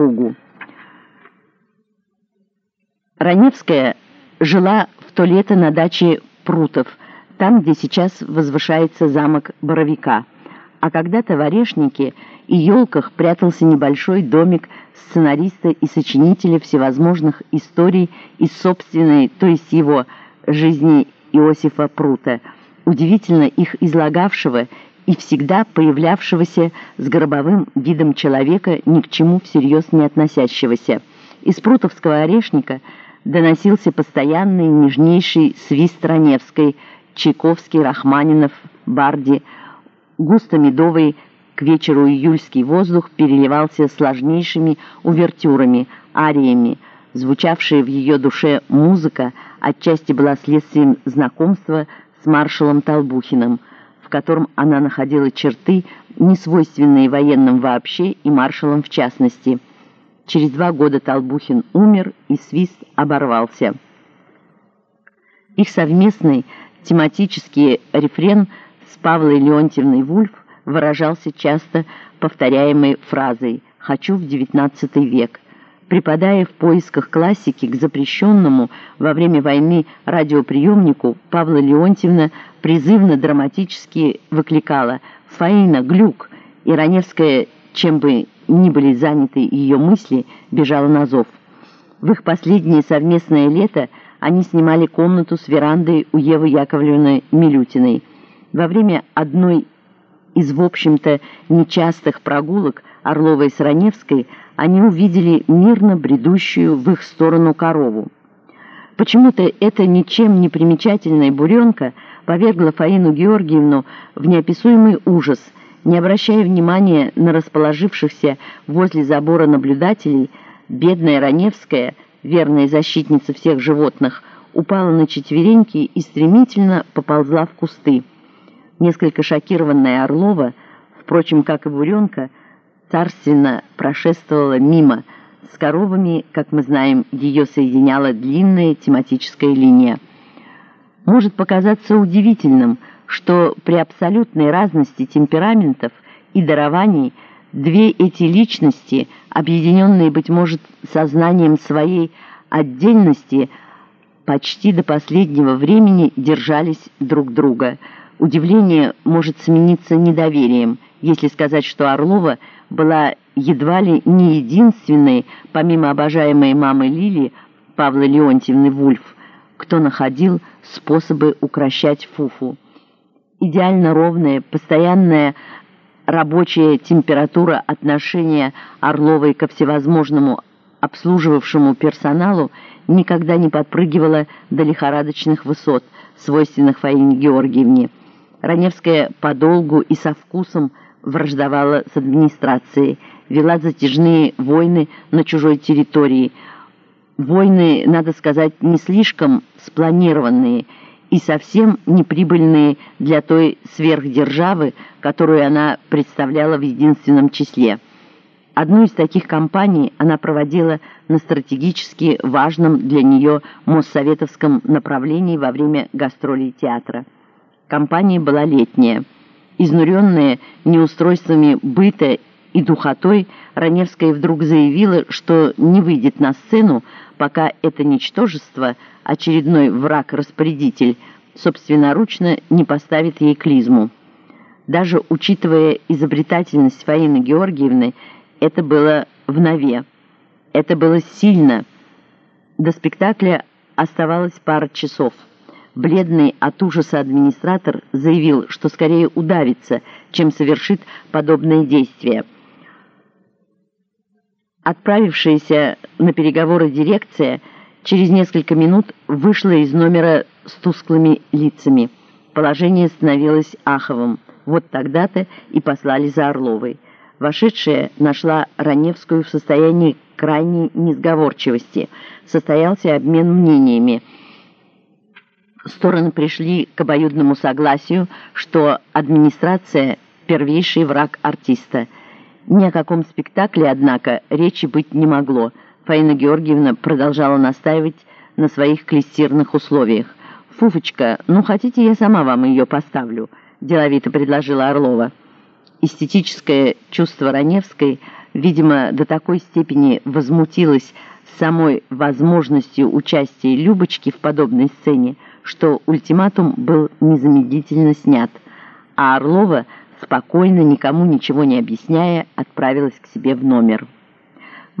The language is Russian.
кругу. Раневская жила в то лето на даче Прутов, там, где сейчас возвышается замок Боровика. А когда-то в Орешнике и елках прятался небольшой домик сценариста и сочинителя всевозможных историй из собственной, то есть его, жизни Иосифа Прута, удивительно их излагавшего и всегда появлявшегося с гробовым видом человека, ни к чему всерьез не относящегося. Из прутовского орешника – доносился постоянный нежнейший свист Раневской, Чайковский, Рахманинов, Барди, густо-медовый к вечеру июльский воздух переливался сложнейшими увертюрами, ариями, звучавшая в ее душе музыка отчасти была следствием знакомства с маршалом Толбухиным, котором она находила черты, несвойственные военным вообще и маршалам в частности – Через два года Толбухин умер, и свист оборвался. Их совместный тематический рефрен с Павлой Леонтьевной Вульф выражался часто повторяемой фразой «хочу в XIX век», припадая в поисках классики к запрещенному во время войны радиоприемнику, Павла Леонтьевна призывно драматически выкликала «Фаина, глюк!» и Раневская, чем бы ни были заняты ее мысли, бежала на зов. В их последнее совместное лето они снимали комнату с верандой у Евы Яковлевны Милютиной. Во время одной из, в общем-то, нечастых прогулок Орловой с Раневской они увидели мирно бредущую в их сторону корову. Почему-то эта ничем не примечательная буренка повергла Фаину Георгиевну в неописуемый ужас – не обращая внимания на расположившихся возле забора наблюдателей, бедная Раневская, верная защитница всех животных, упала на четвереньки и стремительно поползла в кусты. Несколько шокированная Орлова, впрочем, как и Буренка, царственно прошествовала мимо. С коровами, как мы знаем, ее соединяла длинная тематическая линия. Может показаться удивительным – что при абсолютной разности темпераментов и дарований две эти личности, объединенные, быть может, сознанием своей отдельности, почти до последнего времени держались друг друга. Удивление может смениться недоверием, если сказать, что Орлова была едва ли не единственной, помимо обожаемой мамы Лили, Павла Леонтьевны Вульф, кто находил способы укращать Фуфу идеально ровная, постоянная рабочая температура отношения Орловой ко всевозможному обслуживавшему персоналу никогда не подпрыгивала до лихорадочных высот, свойственных Фаине Георгиевне. Раневская подолгу и со вкусом враждовала с администрацией, вела затяжные войны на чужой территории. Войны, надо сказать, не слишком спланированные – и совсем неприбыльные для той сверхдержавы, которую она представляла в единственном числе. Одну из таких кампаний она проводила на стратегически важном для нее Моссоветовском направлении во время гастролей театра. Кампания была летняя. Изнуренная неустройствами быта и духотой, Раневская вдруг заявила, что не выйдет на сцену, пока это ничтожество, очередной враг-распорядитель, собственноручно не поставит ей клизму. Даже учитывая изобретательность Фаины Георгиевны, это было в нове. Это было сильно. До спектакля оставалось пара часов. Бледный от ужаса администратор заявил, что скорее удавится, чем совершит подобное действие – Отправившаяся на переговоры дирекция через несколько минут вышла из номера с тусклыми лицами. Положение становилось аховым. Вот тогда-то и послали за Орловой. Вошедшая нашла Раневскую в состоянии крайней несговорчивости. Состоялся обмен мнениями. Стороны пришли к обоюдному согласию, что администрация – первейший враг артиста – ни о каком спектакле, однако, речи быть не могло. Фаина Георгиевна продолжала настаивать на своих клестирных условиях. «Фуфочка, ну хотите, я сама вам ее поставлю?» – деловито предложила Орлова. Эстетическое чувство Раневской видимо, до такой степени возмутилась самой возможностью участия Любочки в подобной сцене, что ультиматум был незамедлительно снят, а Орлова, спокойно, никому ничего не объясняя, отправилась к себе в номер.